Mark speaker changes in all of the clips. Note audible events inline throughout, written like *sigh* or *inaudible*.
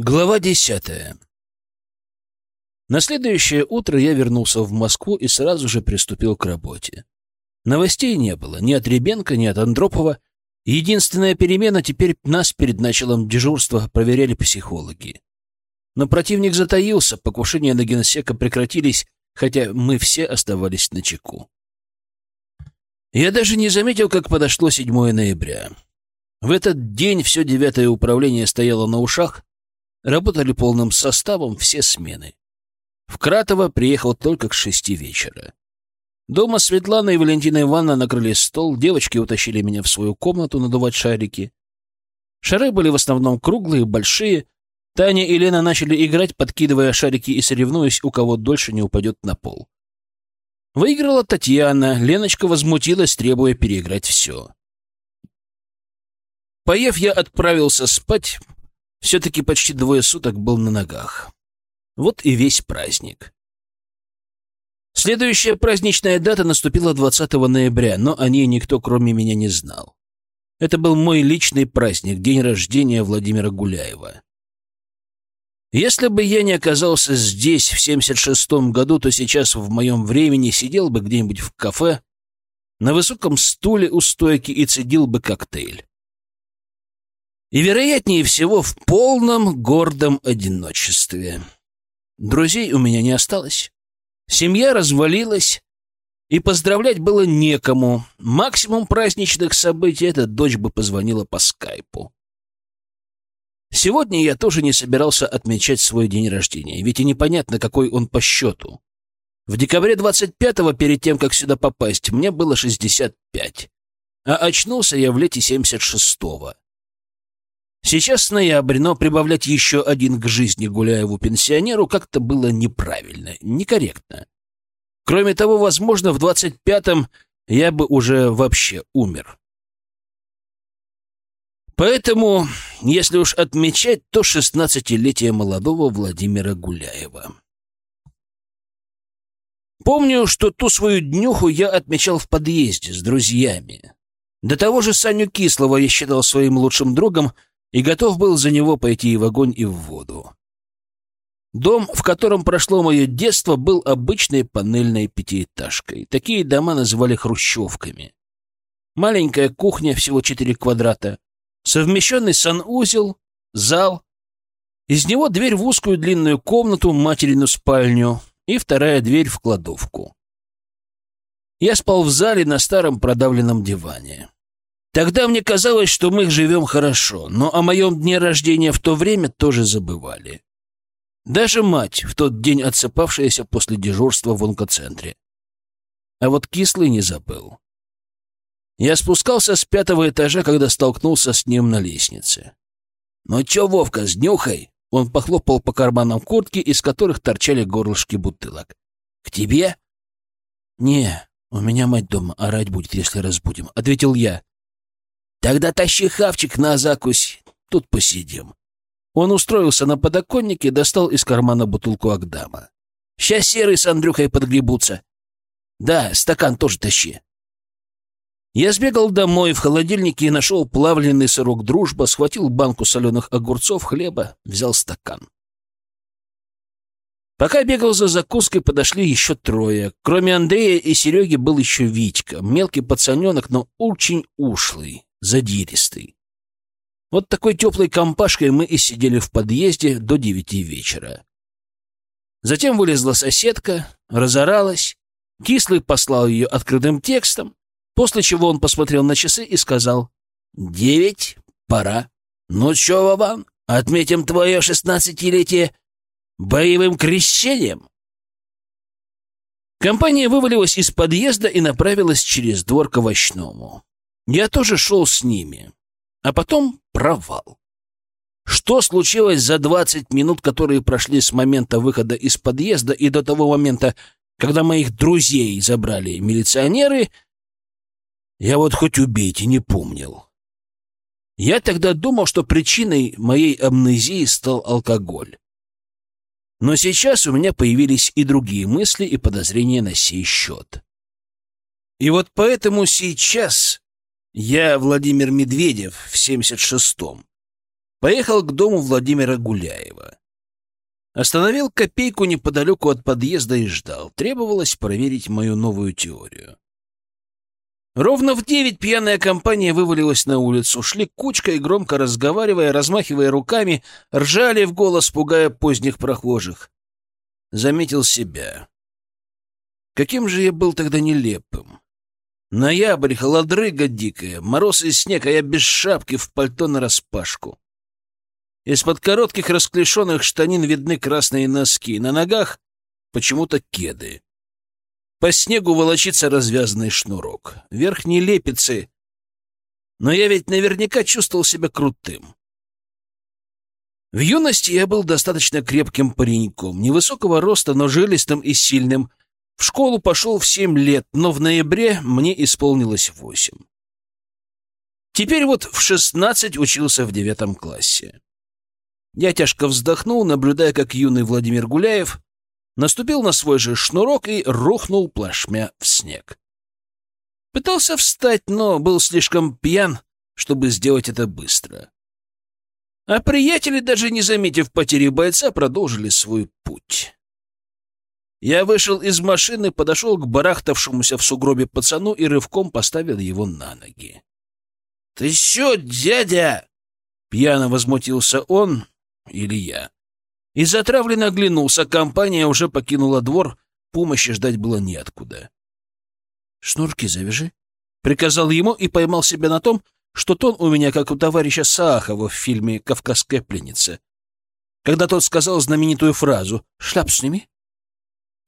Speaker 1: Глава десятая. На следующее утро я вернулся в Москву и сразу же приступил к работе. Новостей не было ни от Ребенка, ни от Андропова. Единственная перемена — теперь нас перед началом дежурства проверяли психологи. Но противник затаился, покушения на генсека прекратились, хотя мы все оставались на чеку. Я даже не заметил, как подошло 7 ноября. В этот день все девятое управление стояло на ушах, Работали полным составом все смены. В Кратово приехал только к шести вечера. Дома Светлана и Валентина Ивановна накрыли стол, девочки утащили меня в свою комнату надувать шарики. Шары были в основном круглые, большие. Таня и Лена начали играть, подкидывая шарики и соревнуясь, у кого дольше не упадет на пол. Выиграла Татьяна, Леночка возмутилась, требуя переиграть все. Поев, я отправился спать, все-таки почти двое суток был на ногах. Вот и весь праздник. Следующая праздничная дата наступила 20 ноября, но о ней никто, кроме меня, не знал. Это был мой личный праздник, день рождения Владимира Гуляева. Если бы я не оказался здесь в 76-м году, то сейчас в моем времени сидел бы где-нибудь в кафе, на высоком стуле у стойки и цедил бы коктейль и, вероятнее всего, в полном гордом одиночестве. Друзей у меня не осталось. Семья развалилась, и поздравлять было некому. Максимум праздничных событий — это дочь бы позвонила по скайпу. Сегодня я тоже не собирался отмечать свой день рождения, ведь и непонятно, какой он по счету. В декабре 25-го, перед тем, как сюда попасть, мне было 65, а очнулся я в лете 76-го. Сейчас ноябрь, но прибавлять еще один к жизни Гуляеву пенсионеру как-то было неправильно, некорректно. Кроме того, возможно, в двадцать пятом я бы уже вообще умер. Поэтому, если уж отмечать, то шестнадцатилетие молодого Владимира Гуляева. Помню, что ту свою днюху я отмечал в подъезде с друзьями. До того же Саню Кислого я считал своим лучшим другом — и готов был за него пойти и в огонь, и в воду. Дом, в котором прошло мое детство, был обычной панельной пятиэтажкой. Такие дома называли хрущевками. Маленькая кухня, всего четыре квадрата, совмещенный санузел, зал. Из него дверь в узкую длинную комнату, материну спальню, и вторая дверь в кладовку. Я спал в зале на старом продавленном диване. Тогда мне казалось, что мы живем хорошо, но о моем дне рождения в то время тоже забывали. Даже мать, в тот день отсыпавшаяся после дежурства в онкоцентре. А вот кислый не забыл. Я спускался с пятого этажа, когда столкнулся с ним на лестнице. «Ну чё, Вовка, с нюхой?» Он похлопал по карманам куртки, из которых торчали горлышки бутылок. «К тебе?» «Не, у меня мать дома орать будет, если разбудим», — ответил я. Тогда тащи хавчик на закусь, тут посидим. Он устроился на подоконнике, достал из кармана бутылку Агдама. Сейчас серый с Андрюхой подгребутся. Да, стакан тоже тащи. Я сбегал домой, в холодильнике и нашел плавленый сырок «Дружба», схватил банку соленых огурцов, хлеба, взял стакан. Пока бегал за закуской, подошли еще трое. Кроме Андрея и Сереги был еще Витька, мелкий пацаненок, но очень ушлый задиристый. Вот такой теплой компашкой мы и сидели в подъезде до девяти вечера. Затем вылезла соседка, разоралась, Кислый послал ее открытым текстом, после чего он посмотрел на часы и сказал «Девять, пора. Ну что, Вован, отметим твое шестнадцатилетие боевым крещением?» Компания вывалилась из подъезда и направилась через двор к овощному. Я тоже шел с ними. А потом провал. Что случилось за 20 минут, которые прошли с момента выхода из подъезда и до того момента, когда моих друзей забрали милиционеры, я вот хоть убейте, не помнил. Я тогда думал, что причиной моей амнезии стал алкоголь. Но сейчас у меня появились и другие мысли и подозрения на сей счет. И вот поэтому сейчас я Владимир Медведев в 76-м. поехал к дому Владимира Гуляева. Остановил копейку неподалеку от подъезда и ждал. Требовалось проверить мою новую теорию. Ровно в девять пьяная компания вывалилась на улицу, шли кучкой, громко разговаривая, размахивая руками, ржали в голос, пугая поздних прохожих. Заметил себя. Каким же я был тогда нелепым. Ноябрь, холодрыга дикая, мороз и снег, а я без шапки в пальто нараспашку. Из-под коротких расклешенных штанин видны красные носки, на ногах почему-то кеды. По снегу волочится развязанный шнурок. Верхние лепицы. Но я ведь наверняка чувствовал себя крутым. В юности я был достаточно крепким пареньком, невысокого роста, но жилистым и сильным. В школу пошел в семь лет, но в ноябре мне исполнилось восемь. Теперь вот в шестнадцать учился в девятом классе. Я тяжко вздохнул, наблюдая, как юный Владимир Гуляев наступил на свой же шнурок и рухнул плашмя в снег. Пытался встать, но был слишком пьян, чтобы сделать это быстро. А приятели, даже не заметив потери бойца, продолжили свой путь. Я вышел из машины, подошел к барахтавшемуся в сугробе пацану и рывком поставил его на ноги. — Ты что, дядя? — пьяно возмутился он, или я. И затравленно оглянулся, компания уже покинула двор, помощи ждать было неоткуда. — Шнурки завяжи, — приказал ему и поймал себя на том, что тон у меня, как у товарища Саахова в фильме «Кавказская пленница», когда тот сказал знаменитую фразу «Шляп сними».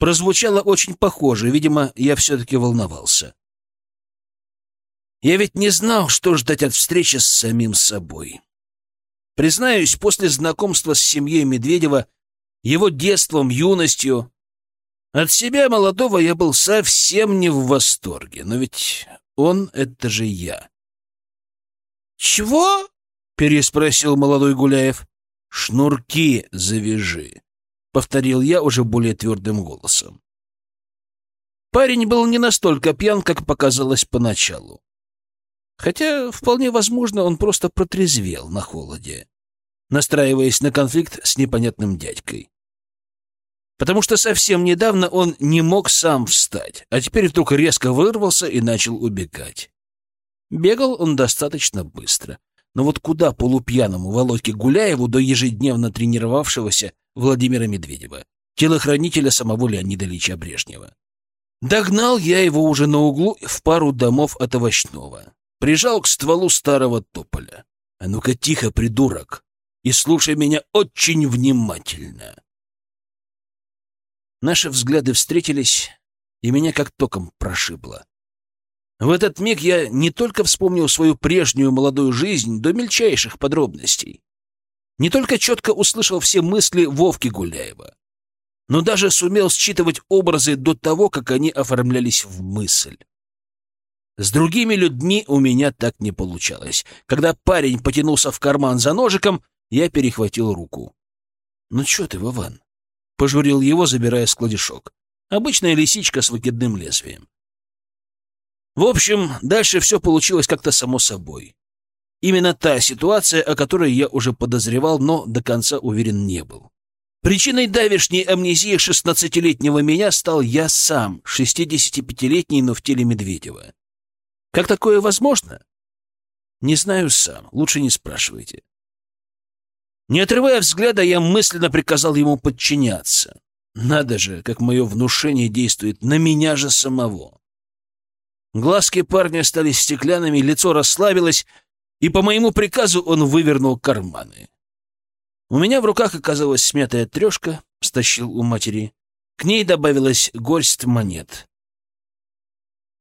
Speaker 1: Прозвучало очень похоже, видимо, я все-таки волновался. Я ведь не знал, что ждать от встречи с самим собой. Признаюсь, после знакомства с семьей Медведева, его детством, юностью, от себя молодого я был совсем не в восторге. Но ведь он — это же я. «Чего?» — переспросил молодой Гуляев. «Шнурки завяжи», — повторил я уже более твердым голосом. Парень был не настолько пьян, как показалось поначалу. Хотя, вполне возможно, он просто протрезвел на холоде настраиваясь на конфликт с непонятным дядькой. Потому что совсем недавно он не мог сам встать, а теперь вдруг резко вырвался и начал убегать. Бегал он достаточно быстро. Но вот куда полупьяному Володьке Гуляеву до ежедневно тренировавшегося Владимира Медведева, телохранителя самого Леонида Ильича Брежнева? Догнал я его уже на углу в пару домов от овощного. Прижал к стволу старого тополя. «А ну-ка тихо, придурок!» и слушай меня очень внимательно. Наши взгляды встретились, и меня как током прошибло. В этот миг я не только вспомнил свою прежнюю молодую жизнь до мельчайших подробностей, не только четко услышал все мысли Вовки Гуляева, но даже сумел считывать образы до того, как они оформлялись в мысль. С другими людьми у меня так не получалось. Когда парень потянулся в карман за ножиком, я перехватил руку. «Ну что ты, Вован?» — пожурил его, забирая складишок. Обычная лисичка с выкидным лезвием. В общем, дальше все получилось как-то само собой. Именно та ситуация, о которой я уже подозревал, но до конца уверен не был. Причиной давешней амнезии шестнадцатилетнего меня стал я сам, шестидесятипятилетний, но в теле Медведева. Как такое возможно? Не знаю сам, лучше не спрашивайте. Не отрывая взгляда, я мысленно приказал ему подчиняться. Надо же, как мое внушение действует на меня же самого. Глазки парня стали стеклянными, лицо расслабилось, и по моему приказу он вывернул карманы. У меня в руках оказалась смятая трешка, стащил у матери. К ней добавилась горсть монет.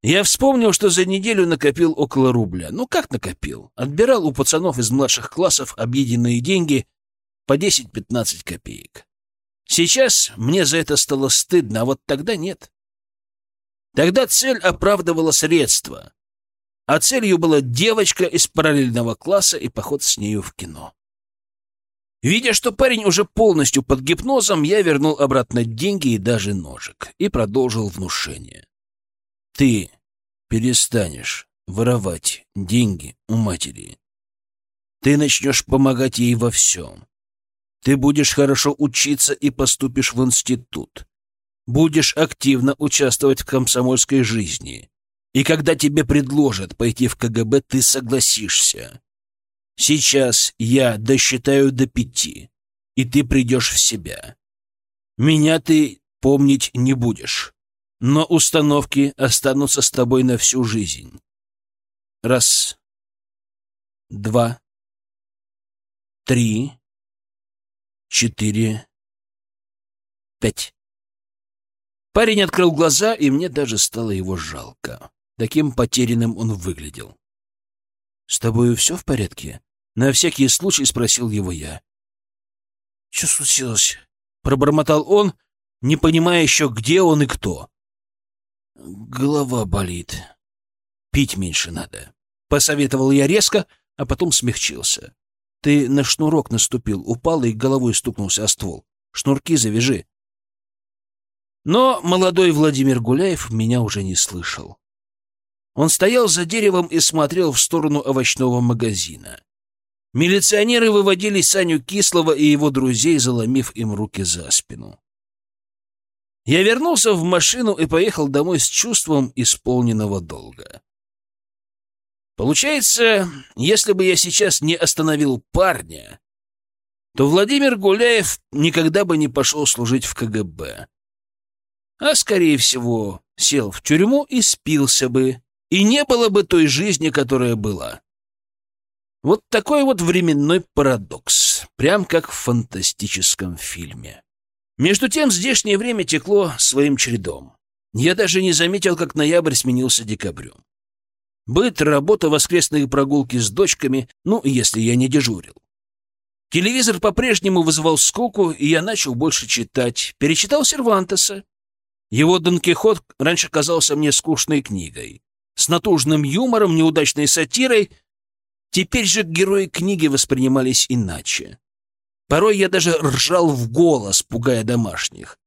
Speaker 1: Я вспомнил, что за неделю накопил около рубля. Ну как накопил? Отбирал у пацанов из младших классов объеденные деньги — по 10-15 копеек. Сейчас мне за это стало стыдно, а вот тогда нет. Тогда цель оправдывала средства, а целью была девочка из параллельного класса и поход с нею в кино. Видя, что парень уже полностью под гипнозом, я вернул обратно деньги и даже ножик и продолжил внушение. Ты перестанешь воровать деньги у матери. Ты начнешь помогать ей во всем. Ты будешь хорошо учиться и поступишь в институт. Будешь активно участвовать в комсомольской жизни. И когда тебе предложат пойти в КГБ, ты согласишься. Сейчас я досчитаю до пяти, и ты придешь в себя. Меня ты помнить не будешь, но установки останутся с тобой на всю жизнь. Раз, два, три, четыре, пять. Парень открыл глаза, и мне даже стало его жалко. Таким потерянным он выглядел. «С тобою все в порядке?» На всякий случай спросил его я. «Что случилось?» — пробормотал он, не понимая еще, где он и кто. «Голова болит. Пить меньше надо», — посоветовал я резко, а потом смягчился. «Ты на шнурок наступил, упал и головой стукнулся о ствол. Шнурки завяжи». Но молодой Владимир Гуляев меня уже не слышал. Он стоял за деревом и смотрел в сторону овощного магазина. Милиционеры выводили Саню Кислого и его друзей, заломив им руки за спину. Я вернулся в машину и поехал домой с чувством исполненного долга. Получается, если бы я сейчас не остановил парня, то Владимир Гуляев никогда бы не пошел служить в КГБ. А, скорее всего, сел в тюрьму и спился бы, и не было бы той жизни, которая была. Вот такой вот временной парадокс, прям как в фантастическом фильме. Между тем здешнее время текло своим чередом. Я даже не заметил, как ноябрь сменился декабрем. Быт, работа, воскресные прогулки с дочками, ну, если я не дежурил. Телевизор по-прежнему вызывал скуку, и я начал больше читать. Перечитал Сервантеса. Его «Дон Кихот» раньше казался мне скучной книгой. С натужным юмором, неудачной сатирой — Теперь же герои книги воспринимались иначе. Порой я даже ржал в голос, пугая домашних.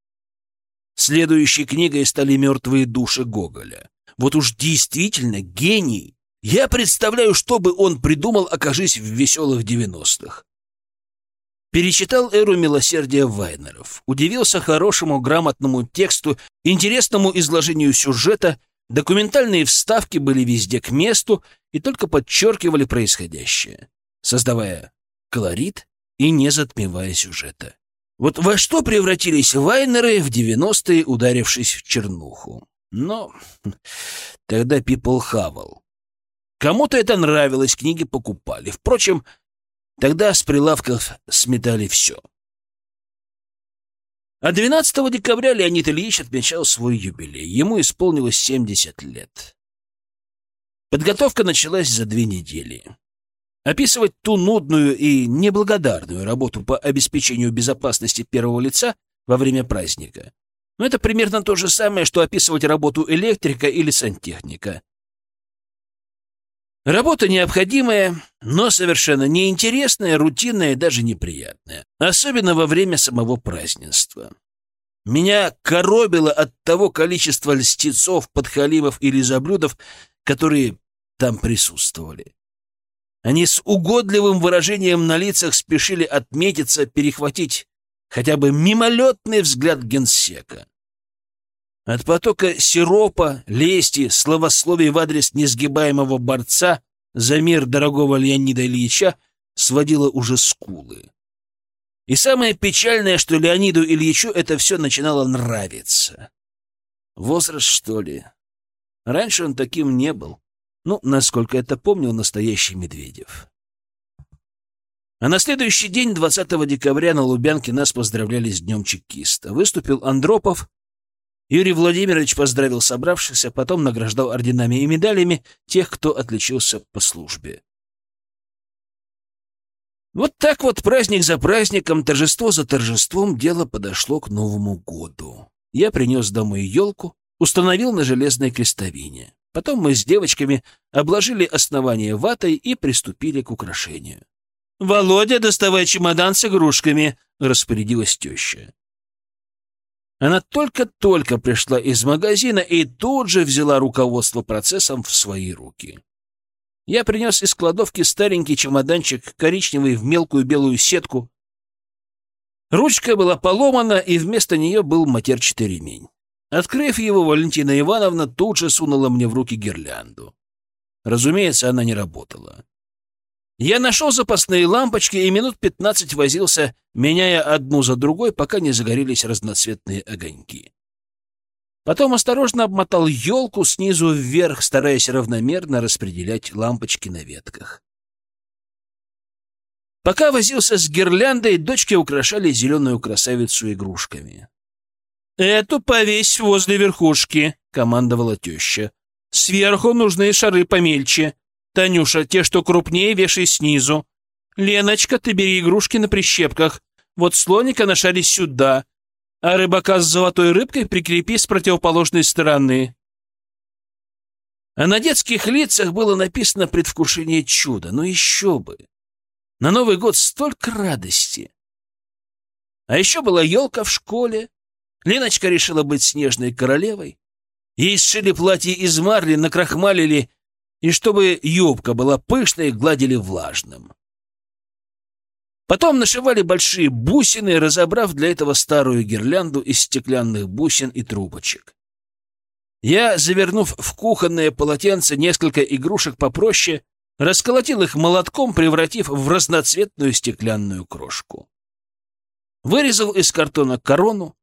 Speaker 1: Следующей книгой стали «Мертвые души» Гоголя. Вот уж действительно гений. Я представляю, что бы он придумал, окажись в веселых девяностых. Перечитал «Эру милосердия» Вайнеров. Удивился хорошему, грамотному тексту, интересному изложению сюжета — Документальные вставки были везде к месту и только подчеркивали происходящее, создавая колорит и не затмевая сюжета. Вот во что превратились вайнеры в 90-е, ударившись в чернуху? Но *laughs* тогда people хавал. Кому-то это нравилось, книги покупали. Впрочем, тогда с прилавков сметали все. А 12 декабря Леонид Ильич отмечал свой юбилей. Ему исполнилось 70 лет. Подготовка началась за две недели. Описывать ту нудную и неблагодарную работу по обеспечению безопасности первого лица во время праздника. Но это примерно то же самое, что описывать работу электрика или сантехника. Работа необходимая, но совершенно неинтересная, рутинная и даже неприятная. Особенно во время самого празднества. Меня коробило от того количества льстецов, подхалимов или заблюдов, которые там присутствовали. Они с угодливым выражением на лицах спешили отметиться, перехватить хотя бы мимолетный взгляд генсека. От потока сиропа, лести, словословий в адрес несгибаемого борца за мир дорогого Леонида Ильича сводило уже скулы. И самое печальное, что Леониду Ильичу это все начинало нравиться. Возраст, что ли? Раньше он таким не был. Ну, насколько это помнил настоящий Медведев. А на следующий день, 20 декабря, на Лубянке нас поздравляли с Днем Чекиста. Выступил Андропов, Юрий Владимирович поздравил собравшихся, потом награждал орденами и медалями тех, кто отличился по службе. Вот так вот праздник за праздником, торжество за торжеством дело подошло к Новому году. Я принес домой елку, установил на железной крестовине. Потом мы с девочками обложили основание ватой и приступили к украшению. «Володя, доставай чемодан с игрушками!» — распорядилась теща. Она только-только пришла из магазина и тут же взяла руководство процессом в свои руки. Я принес из кладовки старенький чемоданчик, коричневый в мелкую белую сетку. Ручка была поломана, и вместо нее был матерчатый ремень. Открыв его, Валентина Ивановна тут же сунула мне в руки гирлянду. Разумеется, она не работала. Я нашел запасные лампочки и минут пятнадцать возился, меняя одну за другой, пока не загорелись разноцветные огоньки. Потом осторожно обмотал елку снизу вверх, стараясь равномерно распределять лампочки на ветках. Пока возился с гирляндой, дочки украшали зеленую красавицу игрушками. «Эту повесь возле верхушки», — командовала теща. «Сверху нужны шары помельче. Танюша, те, что крупнее, вешай снизу. Леночка, ты бери игрушки на прищепках. Вот слоника на шаре сюда, а рыбака с золотой рыбкой прикрепи с противоположной стороны. А на детских лицах было написано предвкушение чуда. Ну еще бы! На Новый год столько радости! А еще была елка в школе. Леночка решила быть снежной королевой. Ей сшили платье из марли, накрахмалили, и чтобы юбка была пышной, гладили влажным. Потом нашивали большие бусины, разобрав для этого старую гирлянду из стеклянных бусин и трубочек. Я, завернув в кухонное полотенце несколько игрушек попроще, расколотил их молотком, превратив в разноцветную стеклянную крошку. Вырезал из картона корону,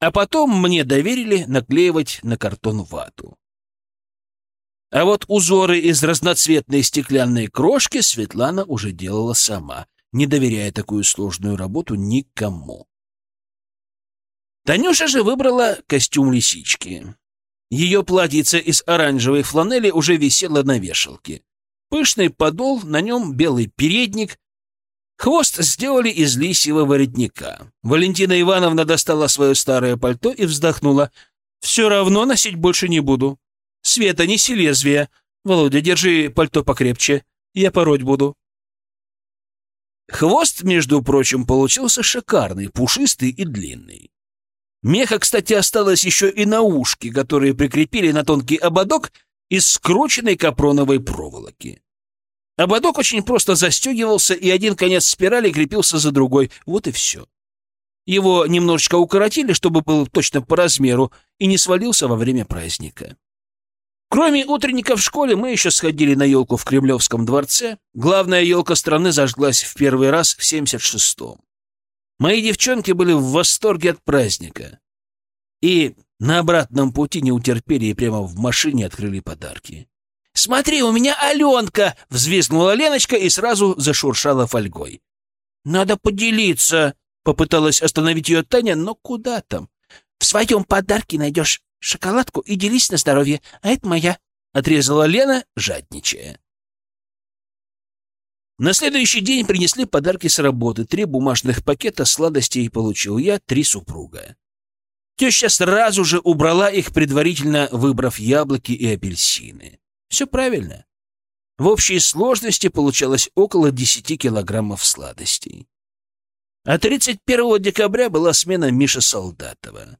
Speaker 1: а потом мне доверили наклеивать на картон вату. А вот узоры из разноцветной стеклянной крошки Светлана уже делала сама, не доверяя такую сложную работу никому. Танюша же выбрала костюм лисички. Ее платьице из оранжевой фланели уже висело на вешалке. Пышный подол, на нем белый передник. Хвост сделали из лисьего воротника. Валентина Ивановна достала свое старое пальто и вздохнула. «Все равно носить больше не буду. Света, неси лезвие. Володя, держи пальто покрепче. Я пороть буду». Хвост, между прочим, получился шикарный, пушистый и длинный. Меха, кстати, осталось еще и на ушки, которые прикрепили на тонкий ободок из скрученной капроновой проволоки. Ободок очень просто застегивался, и один конец спирали крепился за другой. Вот и все. Его немножечко укоротили, чтобы был точно по размеру, и не свалился во время праздника. Кроме утренника в школе, мы еще сходили на елку в Кремлевском дворце. Главная елка страны зажглась в первый раз в 76-м. Мои девчонки были в восторге от праздника. И на обратном пути не утерпели и прямо в машине открыли подарки. «Смотри, у меня Аленка!» — взвизгнула Леночка и сразу зашуршала фольгой. «Надо поделиться!» — попыталась остановить ее Таня, но куда там? «В своем подарке найдешь шоколадку и делись на здоровье, а это моя», — отрезала Лена, жадничая. На следующий день принесли подарки с работы. Три бумажных пакета сладостей получил я, три супруга. Теща сразу же убрала их, предварительно выбрав яблоки и апельсины. Все правильно. В общей сложности получалось около 10 килограммов сладостей. А 31 декабря была смена Миши Солдатова.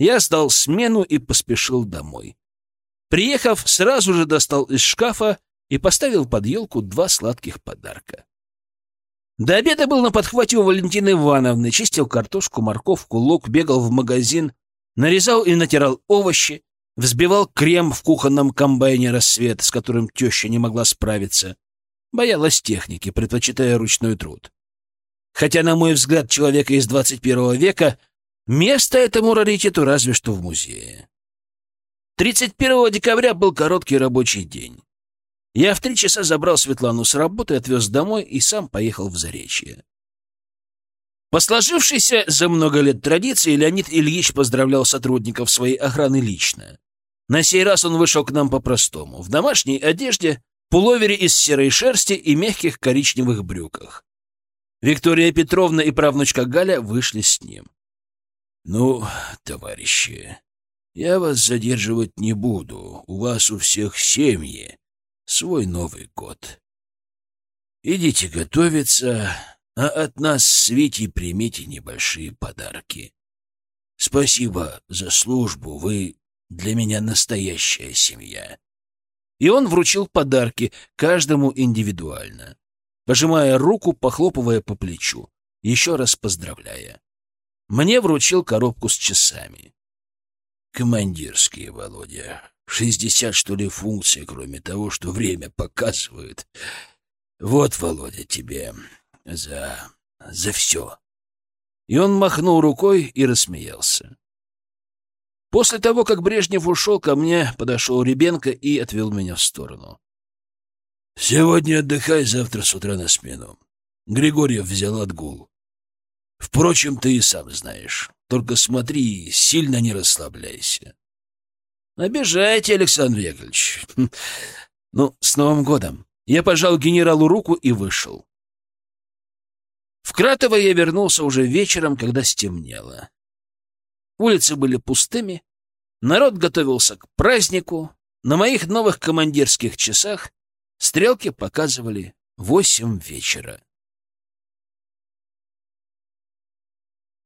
Speaker 1: Я сдал смену и поспешил домой. Приехав, сразу же достал из шкафа и поставил под елку два сладких подарка. До обеда был на подхвате у Валентины Ивановны, чистил картошку, морковку, лук, бегал в магазин, нарезал и натирал овощи, взбивал крем в кухонном комбайне «Рассвет», с которым теща не могла справиться. Боялась техники, предпочитая ручной труд. Хотя, на мой взгляд, человека из 21 века — Место этому раритету разве что в музее. 31 декабря был короткий рабочий день. Я в три часа забрал Светлану с работы, отвез домой и сам поехал в Заречье. По сложившейся за много лет традиции Леонид Ильич поздравлял сотрудников своей охраны лично. На сей раз он вышел к нам по-простому, в домашней одежде, пуловере из серой шерсти и мягких коричневых брюках. Виктория Петровна и правнучка Галя вышли с ним. «Ну, товарищи, я вас задерживать не буду. У вас у всех семьи. Свой Новый год. Идите готовиться, а от нас с Витей примите небольшие подарки. Спасибо за службу, вы для меня настоящая семья. и он вручил подарки, каждому индивидуально, пожимая руку, похлопывая по плечу, еще раз поздравляя. Мне вручил коробку с часами. Командирские, Володя. Шестьдесят, что ли, функций, кроме того, что время показывает. Вот, Володя, тебе за... за все. И он махнул рукой и рассмеялся. После того, как Брежнев ушел, ко мне подошел Ребенко и отвел меня в сторону. «Сегодня отдыхай, завтра с утра на смену. Григорьев взял отгул. Впрочем, ты и сам знаешь. Только смотри, сильно не расслабляйся». «Обижаете, Александр Яковлевич. *laughs* Ну, с Новым годом!» Я пожал генералу руку и вышел. В Кратово я вернулся уже вечером, когда стемнело. Улицы были пустыми, народ готовился к празднику. На моих новых командирских часах стрелки показывали восемь вечера.